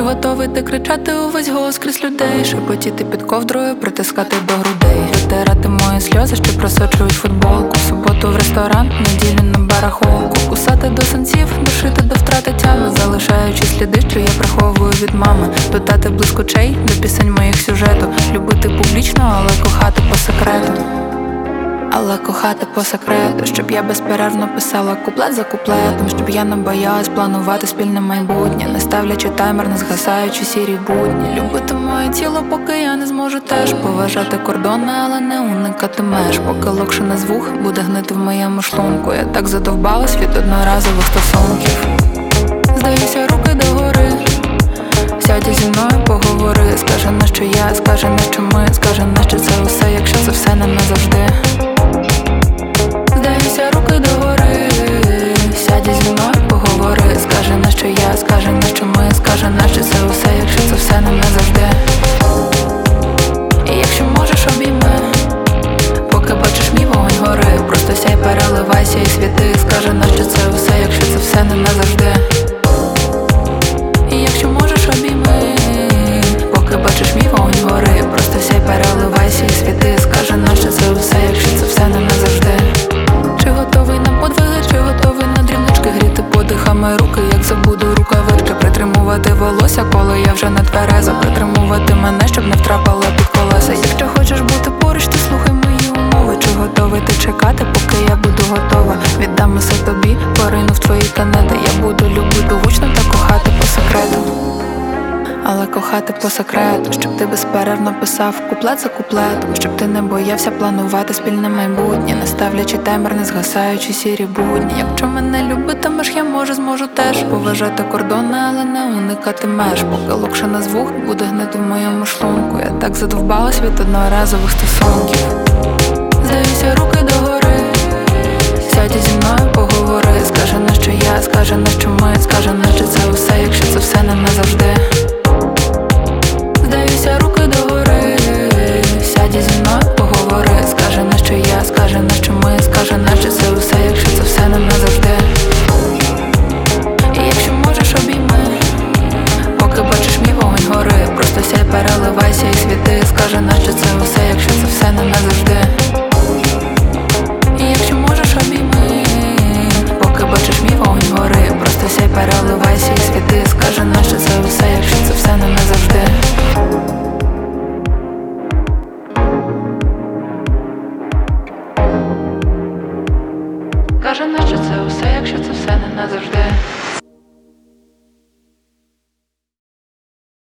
Готовий ти кричати увесь голос крізь людей? Шепотіти під ковдрою, притискати до грудей, витирати мої сльози, що просочують футболку. В суботу в ресторан, неділю на барахолку, кусати до синців, душити до втрати тями, залишаючи сліди, що я приховую від мами, додати блискучей до пісень моїх сюжету, любити публічно, але кохати по секрету. Але кохати по секрету, щоб я безперервно писала куплет за куплетом, щоб я не боялась планувати спільне майбутнє, не ставлячи таймер, не згасаючи сірі будні. Любити моє тіло, поки я не зможу теж поважати кордони, але не уникати меж. Поки локше не звух буде гнити в моєму шлунку. Я так задовбалась від одноразових стосунків. Здаюся, руки догори. Сядь зі мною, поговори, скаже на що я, скаже на що ми, скаже на переливайся і світи, скаже що це усе, якщо це все не назавжди. І якщо можеш обійми, поки бачиш мій вогонь гори, просто сяй, переливайся і світи, скаже що це усе, якщо це все не назавжди. Чи готовий на подвиги, чи готовий на дрібнички гріти подихами руки, як забуду рукавички, притримувати волосся, коли я вже не твереза, притримувати мене, щоб не втрапила під колеса. Якщо хочеш бути поруч, ти слухай мої умови. Чи готовий ти чекати, кохати по секрету, щоб ти безперервно писав куплет за куплетом, щоб ти не боявся планувати спільне майбутнє, не ставлячи таймер, не згасаючи сірі будні. Якщо мене любитимеш, я може зможу теж поважати кордони, але не уникати меж. Поки локше на звук буде гнити в моєму шлунку. Я так задовбалась від одноразових стосунків. Здаюся, руки догори. Сядь зі що я, скаже на що ми, скаже наче це усе, якщо це все не назавжди. І якщо можеш обійми, поки бачиш мій вогонь гори, просто сяй, переливайся і світи, скаже наче це усе, якщо це все не назавжди. Схоже, наче це все, якщо це все не назавжди.